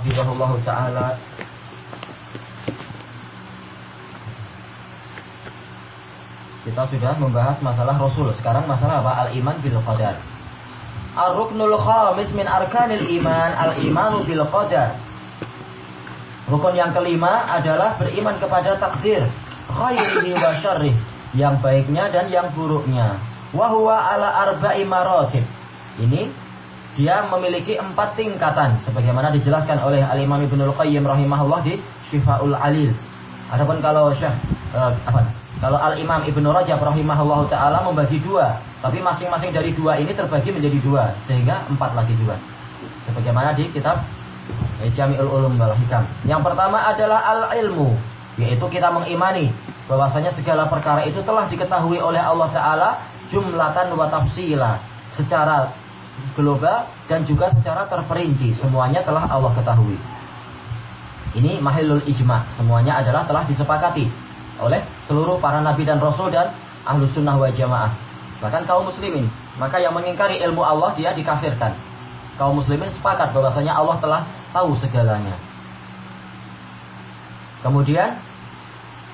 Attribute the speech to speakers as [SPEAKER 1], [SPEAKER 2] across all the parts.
[SPEAKER 1] hafizahullah taala kita sudah membahas masalah Rasul. Sekarang masalah apa? Al-iman bil qadar. Ar-ruknul khamis min arkanil iman al-imanu bil qadar. Rukun yang kelima adalah beriman kepada takdir khairihi wa syarrih, yang baiknya dan yang buruknya. Wa huwa ala arba'i maratib. Ini dia memiliki empat tingkatan sebagaimana dijelaskan oleh Al-Imam Ibnu Qayyim rahimahullah di Syifaul Alil. Adapun kalau Syekh uh, apa? Kalau Al-Imam Ibnu Rajab rahimahullah taala membagi dua, tapi masing-masing dari dua ini terbagi menjadi dua, sehingga empat lagi dua. Sebagaimana di kitab eh, Jami'ul Ulum wal Hikam. Yang pertama adalah al-ilmu, yaitu kita mengimani bahwasanya segala perkara itu telah diketahui oleh Allah taala jumlatan wa tafsila secara global dan juga secara terperinci semuanya telah Allah ketahui. Ini mahilul ijma, semuanya adalah telah disepakati oleh seluruh para nabi dan rasul dan ahlu sunnah wa jamaah. Bahkan kaum muslimin. Maka yang mengingkari ilmu Allah dia dikafirkan. Kaum muslimin sepakat bahwasanya Allah telah tahu segalanya. Kemudian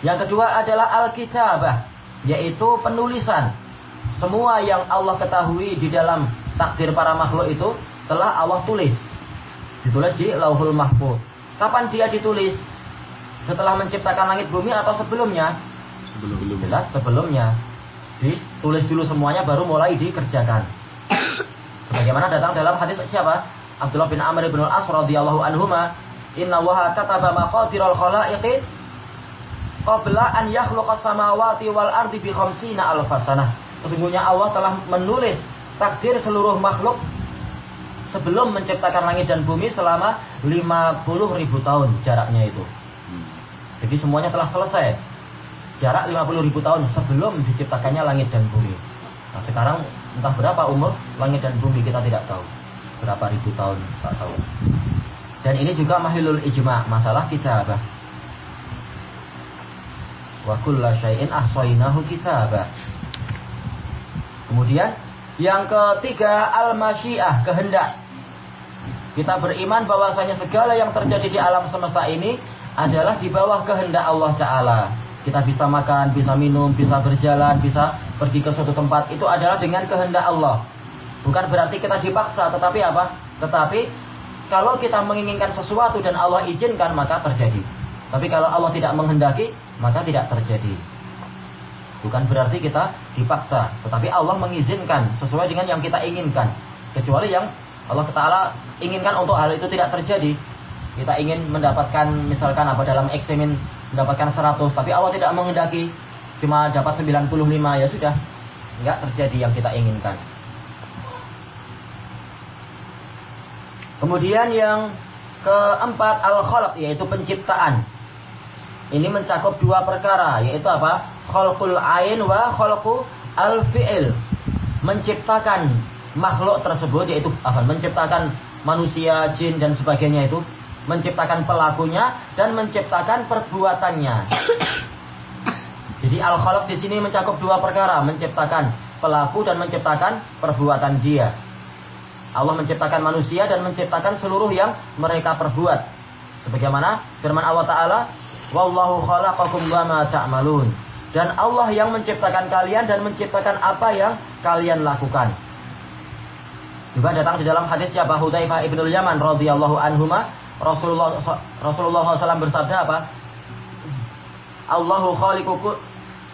[SPEAKER 1] yang kedua adalah al-kitabah, yaitu penulisan. Semua yang Allah ketahui di dalam takdir para makhluk itu telah Allah tulis. Ditulis di Lauhul Mahfuz. Kapan dia ditulis? Setelah menciptakan langit bumi atau sebelumnya?
[SPEAKER 2] Sebelum
[SPEAKER 1] Jelas sebelumnya. Ditulis dulu semuanya baru mulai dikerjakan. Sebagaimana datang dalam hadis siapa? Abdullah bin Amr bin Al-As radhiyallahu anhuma, "Inna Allaha kataba maqatirul khalaiqi qabla an yakhluqa samawati wal ardi bi khamsina alfasanah." Sesungguhnya Allah telah menulis takdir seluruh makhluk sebelum menciptakan langit dan bumi selama 50 ribu tahun jaraknya itu. Jadi semuanya telah selesai. Jarak 50 ribu tahun sebelum diciptakannya langit dan bumi. Nah sekarang entah berapa umur langit dan bumi kita tidak tahu. Berapa ribu tahun tak tahu. Dan ini juga mahilul ijma masalah kitabah. Wa kulla syai'in ahsainahu kitabah. Kemudian yang ketiga al-masyiah kehendak. Kita beriman bahwasanya segala yang terjadi di alam semesta ini adalah di bawah kehendak Allah Ta'ala. Kita bisa makan, bisa minum, bisa berjalan, bisa pergi ke suatu tempat. Itu adalah dengan kehendak Allah. Bukan berarti kita dipaksa, tetapi apa? Tetapi kalau kita menginginkan sesuatu dan Allah izinkan, maka terjadi. Tapi kalau Allah tidak menghendaki, maka tidak terjadi. Bukan berarti kita dipaksa, tetapi Allah mengizinkan sesuai dengan yang kita inginkan. Kecuali yang Allah Ta'ala inginkan untuk hal itu tidak terjadi. Kita ingin mendapatkan misalkan apa dalam eksamen mendapatkan 100, tapi Allah tidak menghendaki cuma dapat 95 ya sudah. Enggak terjadi yang kita inginkan. Kemudian yang keempat al-khalq yaitu penciptaan. Ini mencakup dua perkara yaitu apa? Khalqul ain wa khalqu al-fi'il. Menciptakan makhluk tersebut yaitu apa? Menciptakan manusia, jin dan sebagainya itu, menciptakan pelakunya dan menciptakan perbuatannya. Jadi al-khalq di sini mencakup dua perkara, menciptakan pelaku dan menciptakan perbuatan dia. Allah menciptakan manusia dan menciptakan seluruh yang mereka perbuat. Sebagaimana firman Allah Ta'ala, Wallahu khalaqakum wa ma ta'malun. Dan Allah yang menciptakan kalian dan menciptakan apa yang kalian lakukan. Juga datang di dalam hadis siapa Hudzaifah ibnu Yaman radhiyallahu anhuma Rasulullah Rasulullah SAW bersabda apa? Allahu khaliqu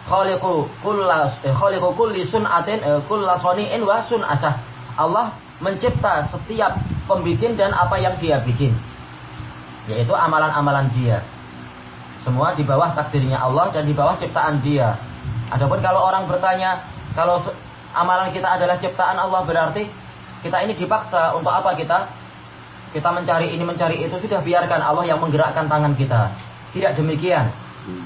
[SPEAKER 1] khaliqu kullas eh, khaliqu kulli sun'atin eh, sani'in wa sun'atah. Allah mencipta setiap pembikin dan apa yang dia bikin. Yaitu amalan-amalan dia. Semua di bawah takdirnya Allah dan di bawah ciptaan dia. Adapun kalau orang bertanya, kalau amalan kita adalah ciptaan Allah berarti kita ini dipaksa untuk apa kita? Kita mencari ini mencari itu sudah biarkan Allah yang menggerakkan tangan kita. Tidak demikian.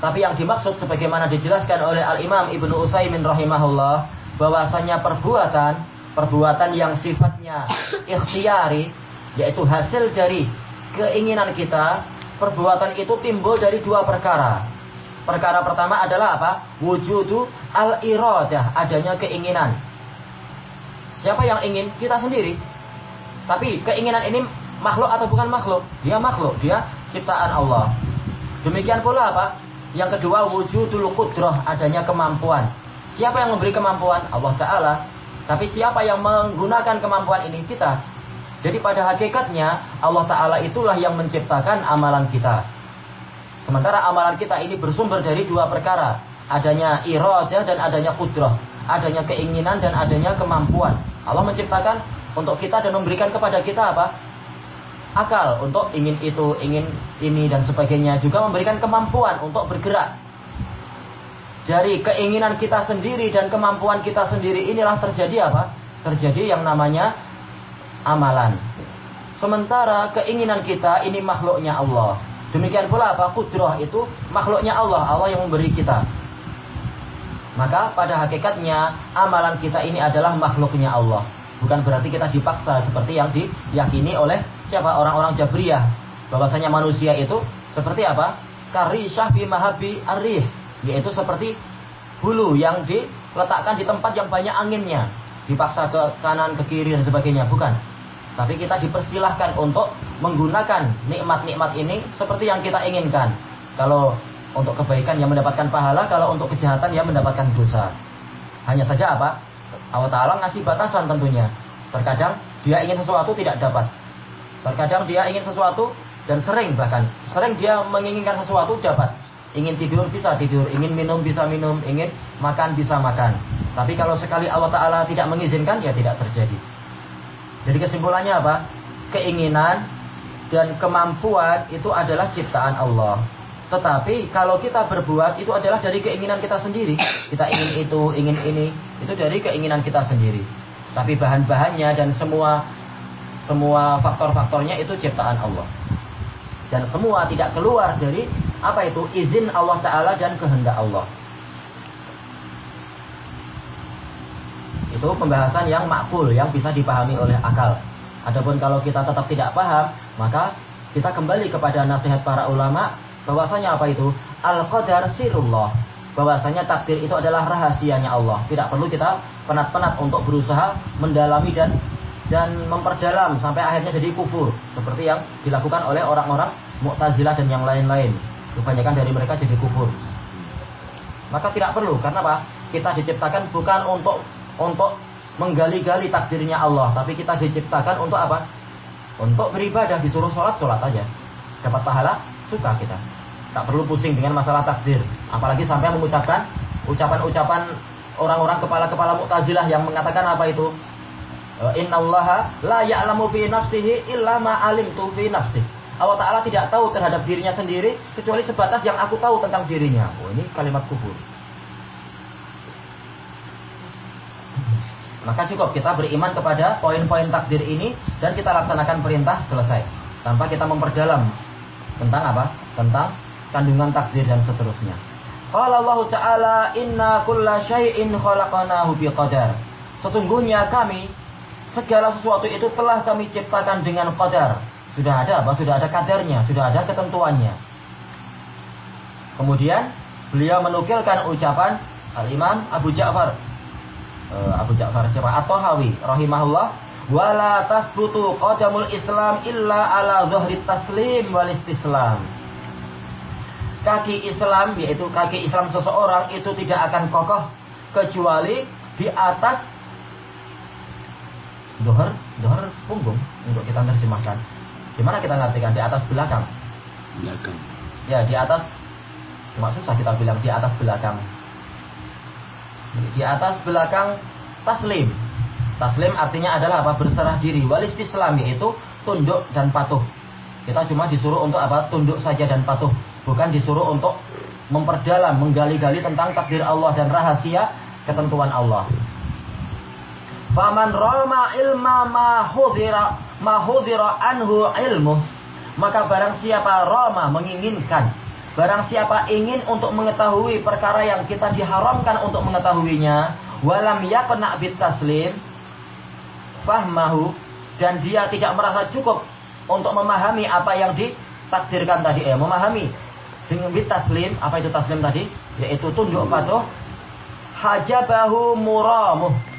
[SPEAKER 1] Tapi yang dimaksud sebagaimana dijelaskan oleh Al-Imam Ibnu Utsaimin rahimahullah bahwasanya perbuatan perbuatan yang sifatnya ikhtiari yaitu hasil dari keinginan kita perbuatan itu timbul dari dua perkara perkara pertama adalah apa wujudu al iradah adanya keinginan siapa yang ingin kita sendiri tapi keinginan ini makhluk atau bukan makhluk? Dia makhluk, dia ciptaan Allah. Demikian pula apa? Yang kedua wujudul qudrah, adanya kemampuan. Siapa yang memberi kemampuan? Allah Ta'ala. Tapi siapa yang menggunakan kemampuan ini? Kita. Jadi pada hakikatnya Allah Ta'ala itulah yang menciptakan amalan kita. Sementara amalan kita ini bersumber dari dua perkara. Adanya iradah dan adanya kudrah. Adanya keinginan dan adanya kemampuan. Allah menciptakan untuk kita dan memberikan kepada kita apa? Akal untuk ingin itu, ingin ini dan sebagainya. Juga memberikan kemampuan untuk bergerak dari keinginan kita sendiri dan kemampuan kita sendiri inilah terjadi apa? Terjadi yang namanya amalan. Sementara keinginan kita ini makhluknya Allah. Demikian pula apa? Kudroh itu makhluknya Allah. Allah yang memberi kita. Maka pada hakikatnya amalan kita ini adalah makhluknya Allah. Bukan berarti kita dipaksa seperti yang diyakini oleh siapa orang-orang Jabriyah. Bahwasanya manusia itu seperti apa? Kari fi mahabi arih yaitu seperti bulu yang diletakkan di tempat yang banyak anginnya. Dipaksa ke kanan, ke kiri, dan sebagainya. Bukan. Tapi kita dipersilahkan untuk menggunakan nikmat-nikmat ini seperti yang kita inginkan. Kalau untuk kebaikan yang mendapatkan pahala, kalau untuk kejahatan yang mendapatkan dosa. Hanya saja apa? Allah Ta'ala ngasih batasan tentunya. Terkadang dia ingin sesuatu tidak dapat. Terkadang dia ingin sesuatu dan sering bahkan. Sering dia menginginkan sesuatu dapat. Ingin tidur bisa tidur, ingin minum bisa minum, ingin makan bisa makan. Tapi kalau sekali Allah Ta'ala tidak mengizinkan, ya tidak terjadi. Jadi kesimpulannya apa? Keinginan dan kemampuan itu adalah ciptaan Allah. Tetapi kalau kita berbuat itu adalah dari keinginan kita sendiri. Kita ingin itu, ingin ini, itu dari keinginan kita sendiri. Tapi bahan-bahannya dan semua semua faktor-faktornya itu ciptaan Allah. Dan semua tidak keluar dari apa itu? Izin Allah Ta'ala dan kehendak Allah. Itu pembahasan yang makbul, yang bisa dipahami oleh akal. Adapun kalau kita tetap tidak paham, maka kita kembali kepada nasihat para ulama bahwasanya apa itu? Al-qadar sirullah. Bahwasanya takdir itu adalah rahasianya Allah. Tidak perlu kita penat-penat untuk berusaha mendalami dan dan memperdalam sampai akhirnya jadi kufur seperti yang dilakukan oleh orang-orang Mu'tazilah dan yang lain-lain. Kebanyakan dari mereka jadi kufur. Maka tidak perlu karena apa? Kita diciptakan bukan untuk untuk menggali-gali takdirnya Allah, tapi kita diciptakan untuk apa? Untuk beribadah, disuruh sholat, sholat aja. Dapat pahala, suka kita. Tak perlu pusing dengan masalah takdir. Apalagi sampai mengucapkan ucapan-ucapan orang-orang kepala-kepala Mu'tazilah yang mengatakan apa itu? Inna Allah la ya'lamu fi nafsihi illa ma alimtu fi nafsi. Allah Ta'ala tidak tahu terhadap dirinya sendiri kecuali sebatas yang aku tahu tentang dirinya. Oh ini kalimat kufur. Maka cukup kita beriman kepada poin-poin takdir ini dan kita laksanakan perintah selesai. Tanpa kita memperdalam tentang apa? Tentang kandungan takdir dan seterusnya. Qala Allah Ta'ala inna kulla syai'in khalaqanahu biqadar. Sesungguhnya kami segala sesuatu itu telah kami ciptakan dengan qadar. Sudah ada apa? Sudah ada kadarnya, sudah ada ketentuannya. Kemudian beliau menukilkan ucapan Al-Imam Abu Ja'far uh, Abu Ja'far siapa? At-Tahawi rahimahullah wala tasbutu qadamul Islam illa ala zuhri taslim wal istislam. Kaki Islam yaitu kaki Islam seseorang itu tidak akan kokoh kecuali di atas dohar dohar punggung untuk kita terjemahkan gimana kita ngartikan? Di atas belakang?
[SPEAKER 2] Belakang.
[SPEAKER 1] Ya di atas. Cuma susah kita bilang di atas belakang. Di atas belakang taslim. Taslim artinya adalah apa? Berserah diri. Walis Islam yaitu tunduk dan patuh. Kita cuma disuruh untuk apa? Tunduk saja dan patuh. Bukan disuruh untuk memperdalam menggali-gali tentang takdir Allah dan rahasia ketentuan Allah. Faman rama ilma mahudira mahudira anhu ilmu. Maka barang siapa rama menginginkan. Barang siapa ingin untuk mengetahui perkara yang kita diharamkan untuk mengetahuinya. Walam yakna bit taslim. Fahmahu. Dan dia tidak merasa cukup untuk memahami apa yang ditakdirkan tadi. Eh, memahami. Dengan bit taslim. Apa itu taslim tadi? Yaitu tunduk patuh. Hajabahu muramuh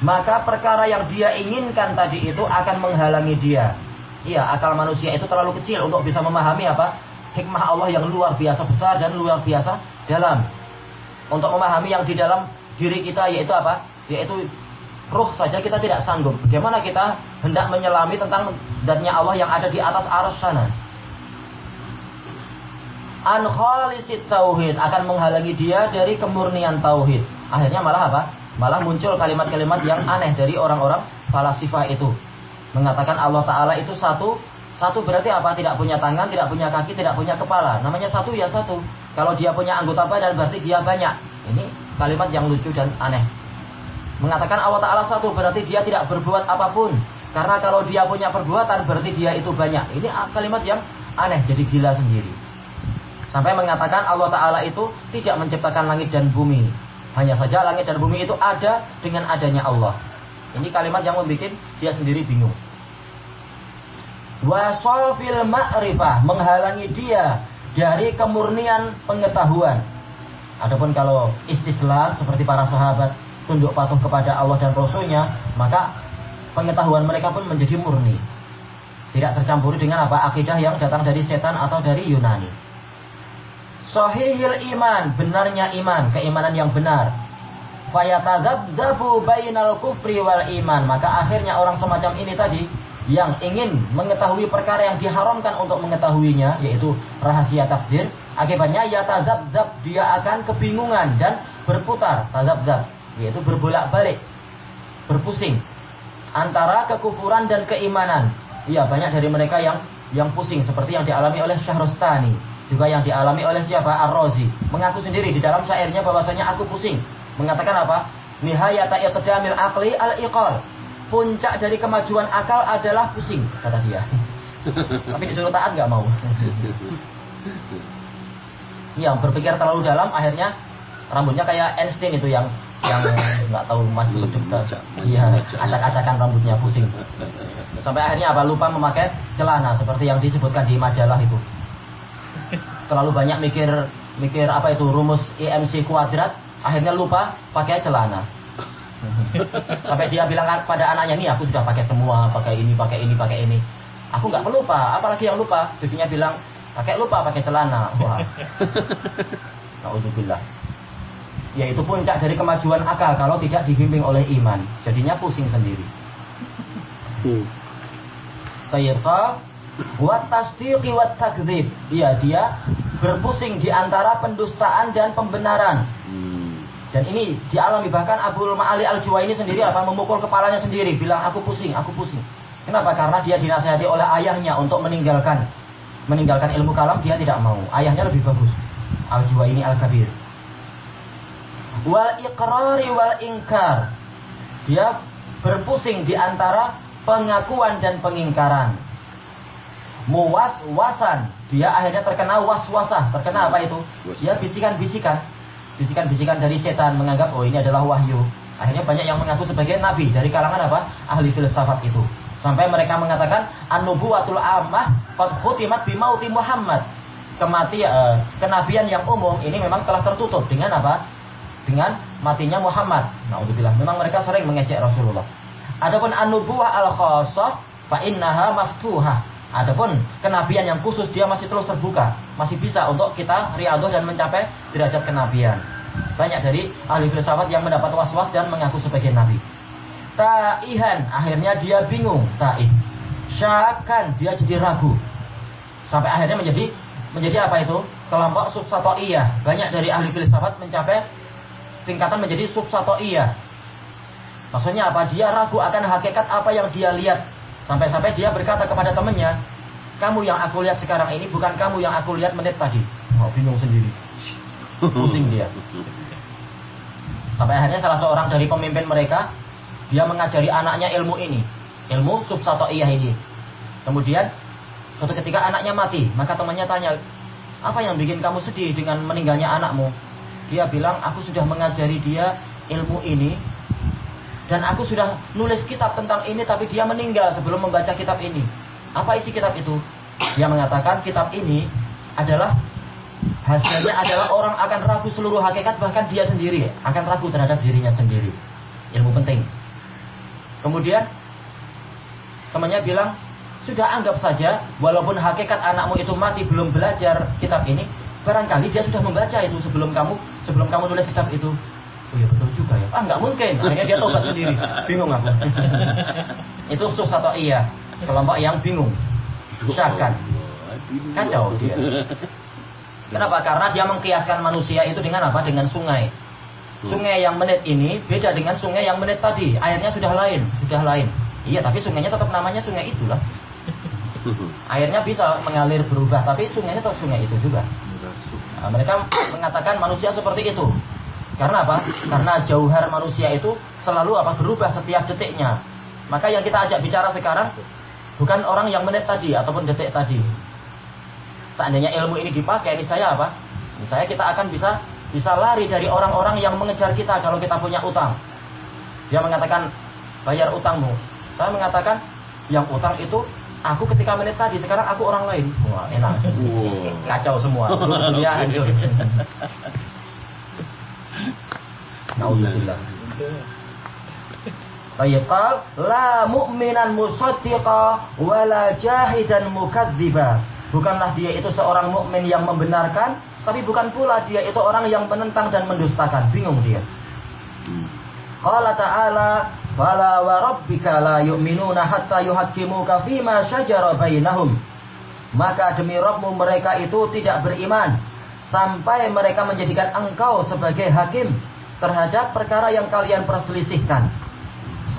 [SPEAKER 1] maka perkara yang dia inginkan tadi itu akan menghalangi dia. Iya, akal manusia itu terlalu kecil untuk bisa memahami apa hikmah Allah yang luar biasa besar dan luar biasa dalam. Untuk memahami yang di dalam diri kita yaitu apa? Yaitu ruh saja kita tidak sanggup. Bagaimana kita hendak menyelami tentang zatnya Allah yang ada di atas arus sana? An khalisit tauhid akan menghalangi dia dari kemurnian tauhid. Akhirnya malah apa? Malah muncul kalimat-kalimat yang aneh dari orang-orang falasifah itu mengatakan Allah Ta'ala itu satu, satu berarti apa? Tidak punya tangan, tidak punya kaki, tidak punya kepala. Namanya satu ya satu. Kalau dia punya anggota badan berarti dia banyak. Ini kalimat yang lucu dan aneh. Mengatakan Allah Ta'ala satu berarti dia tidak berbuat apa pun. Karena kalau dia punya perbuatan berarti dia itu banyak. Ini kalimat yang aneh, jadi gila sendiri. Sampai mengatakan Allah Ta'ala itu tidak menciptakan langit dan bumi. Hanya saja langit dan bumi itu ada dengan adanya Allah. Ini kalimat yang membuat dia sendiri bingung. Wasofil ma'rifah menghalangi dia dari kemurnian pengetahuan. Adapun kalau istislam seperti para sahabat tunduk patuh kepada Allah dan Rasulnya, maka pengetahuan mereka pun menjadi murni. Tidak tercampuri dengan apa akidah yang datang dari setan atau dari Yunani. Sohihil iman, benarnya iman, keimanan yang benar. Fayatadzabzabu bainal kufri wal iman. Maka akhirnya orang semacam ini tadi yang ingin mengetahui perkara yang diharamkan untuk mengetahuinya yaitu rahasia takdir akibatnya ya tazabzab dia akan kebingungan dan berputar tazabzab yaitu berbolak-balik berpusing antara kekufuran dan keimanan. Iya banyak dari mereka yang yang pusing seperti yang dialami oleh Syahrustani juga yang dialami oleh siapa Ar-Razi mengaku sendiri di dalam syairnya bahwasanya aku pusing Mengatakan apa? Nihayata iqdamil akli al-iqal. Puncak dari kemajuan akal adalah pusing, kata dia. Tapi disuruh taat nggak mau. yang berpikir terlalu dalam akhirnya rambutnya kayak Einstein itu yang yang nggak tahu masih hidup iya acak-acakan rambutnya pusing sampai akhirnya apa lupa memakai celana seperti yang disebutkan di majalah itu terlalu banyak mikir mikir apa itu rumus IMC kuadrat akhirnya lupa pakai celana. Sampai dia bilang pada anaknya, nih aku sudah pakai semua, pakai ini, pakai ini, pakai ini. Aku nggak lupa, apalagi yang lupa. Bibinya bilang, pakai lupa pakai celana. Wah. Nauzubillah. Yaitu puncak dari kemajuan akal kalau tidak dibimbing oleh iman. Jadinya pusing sendiri. Tayyibqa buat tasdiqi wat takdzib. Iya, dia berpusing di antara pendustaan dan pembenaran. Hmm. Dan ini dialami bahkan Abu Ma'ali Al-Juwaini sendiri apa memukul kepalanya sendiri, bilang aku pusing, aku pusing. Kenapa? Karena dia dinasihati oleh ayahnya untuk meninggalkan meninggalkan ilmu kalam dia tidak mau. Ayahnya lebih bagus. Al-Juwaini Al-Kabir. Wal iqrari wal ingkar. Dia berpusing di antara pengakuan dan pengingkaran. Muwas-wasan. Dia akhirnya terkena was-wasah. Terkena apa itu? Dia bisikan-bisikan bisikan-bisikan dari setan menganggap oh ini adalah wahyu. Akhirnya banyak yang mengaku sebagai nabi dari kalangan apa? Ahli filsafat itu. Sampai mereka mengatakan an-nubuwatul ammah qad khutimat bi mauti Muhammad. Kematian eh, kenabian yang umum ini memang telah tertutup dengan apa? Dengan matinya Muhammad. Nauzubillah. Memang mereka sering mengejek Rasulullah. Adapun an-nubuwah al-khassah fa innaha maftuhah. Adapun kenabian yang khusus dia masih terus terbuka, masih bisa untuk kita riadoh dan mencapai derajat kenabian. Banyak dari ahli filsafat yang mendapat was-was dan mengaku sebagai nabi. Ta'ihan, akhirnya dia bingung, ta'ih. Syakan, dia jadi ragu. Sampai akhirnya menjadi menjadi apa itu? Kelompok subsatoiyah. Banyak dari ahli filsafat mencapai tingkatan menjadi subsatoiyah. Maksudnya apa? Dia ragu akan hakikat apa yang dia lihat Sampai-sampai dia berkata kepada temannya, kamu yang aku lihat sekarang ini bukan kamu yang aku lihat menit tadi. Oh, bingung sendiri. Pusing dia. Sampai akhirnya salah seorang dari pemimpin mereka, dia mengajari anaknya ilmu ini. Ilmu subsatoiyah ini. Kemudian, suatu ketika anaknya mati, maka temannya tanya, apa yang bikin kamu sedih dengan meninggalnya anakmu? Dia bilang, aku sudah mengajari dia ilmu ini dan aku sudah nulis kitab tentang ini tapi dia meninggal sebelum membaca kitab ini. Apa isi kitab itu? Dia mengatakan kitab ini adalah hasilnya adalah orang akan ragu seluruh hakikat bahkan dia sendiri akan ragu terhadap dirinya sendiri. Ilmu penting. Kemudian temannya bilang, sudah anggap saja walaupun hakikat anakmu itu mati belum belajar kitab ini, barangkali dia sudah membaca itu sebelum kamu sebelum kamu nulis kitab itu. Oh iya betul juga ya. Ah nggak mungkin. Akhirnya dia tobat sendiri. Bingung aku. itu susah atau iya. Kelompok yang bingung. Syakan. Kacau dia. Kenapa? Karena dia mengkiaskan manusia itu dengan apa? Dengan sungai. Sungai yang menit ini beda dengan sungai yang menit tadi. Airnya sudah lain, sudah lain. Iya, tapi sungainya tetap namanya sungai itulah. Airnya bisa mengalir berubah, tapi sungainya tetap sungai itu juga. Nah, mereka mengatakan manusia seperti itu. Karena apa? Karena jauhar manusia itu selalu apa berubah setiap detiknya. Maka yang kita ajak bicara sekarang bukan orang yang menit tadi ataupun detik tadi. Seandainya ilmu ini dipakai, ini saya apa? Ini saya kita akan bisa bisa lari dari orang-orang yang mengejar kita kalau kita punya utang. Dia mengatakan bayar utangmu. Saya mengatakan yang utang itu aku ketika menit tadi, sekarang aku orang lain. Wah, enak. Kacau semua. Dunia hancur. Nauzubillah. Baik, la mu'minan musaddiqa wala jahidan mukadziba. Bukanlah dia itu seorang mukmin yang membenarkan, tapi bukan pula dia itu orang yang menentang dan mendustakan. Bingung dia. Qala ta'ala, "Fala wa rabbika la yu'minuna hatta yuhaqqimuka fima syajara bainahum." Maka demi Rabbmu mereka itu tidak beriman sampai mereka menjadikan engkau sebagai hakim terhadap perkara yang kalian perselisihkan.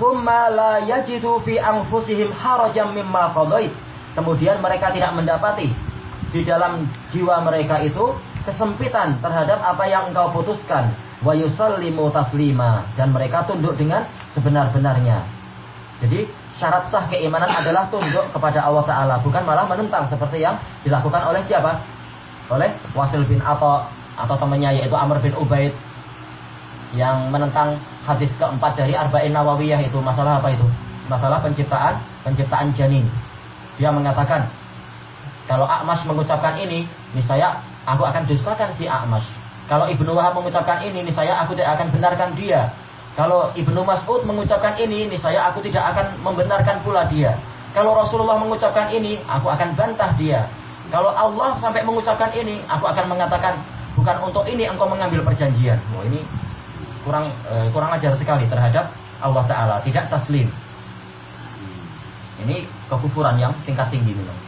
[SPEAKER 1] La yajidu fi anfusihim harajan mimma. Kemudian mereka tidak mendapati di dalam jiwa mereka itu kesempitan terhadap apa yang engkau putuskan. Wa yusallimu taslima dan mereka tunduk dengan sebenar-benarnya. Jadi syarat sah keimanan adalah tunduk kepada Allah Ta'ala bukan malah menentang seperti yang dilakukan oleh siapa? Oleh Wasil bin Atta atau temannya yaitu Amr bin Ubaid yang menentang hadis keempat dari Arba'in Nawawiyah itu masalah apa itu? Masalah penciptaan penciptaan janin. Dia mengatakan kalau Akmas mengucapkan ini, saya aku akan dustakan si Akmas. Kalau Ibnu Wahab mengucapkan ini, saya aku tidak akan benarkan dia. Kalau Ibnu Mas'ud mengucapkan ini, saya aku tidak akan membenarkan pula dia. Kalau Rasulullah mengucapkan ini, aku akan bantah dia. Kalau Allah sampai mengucapkan ini, aku akan mengatakan bukan untuk ini engkau mengambil perjanjian. Wah ini kurang eh, kurang ajar sekali terhadap Allah Taala, tidak taslim. Ini kekufuran yang tingkat tinggi memang.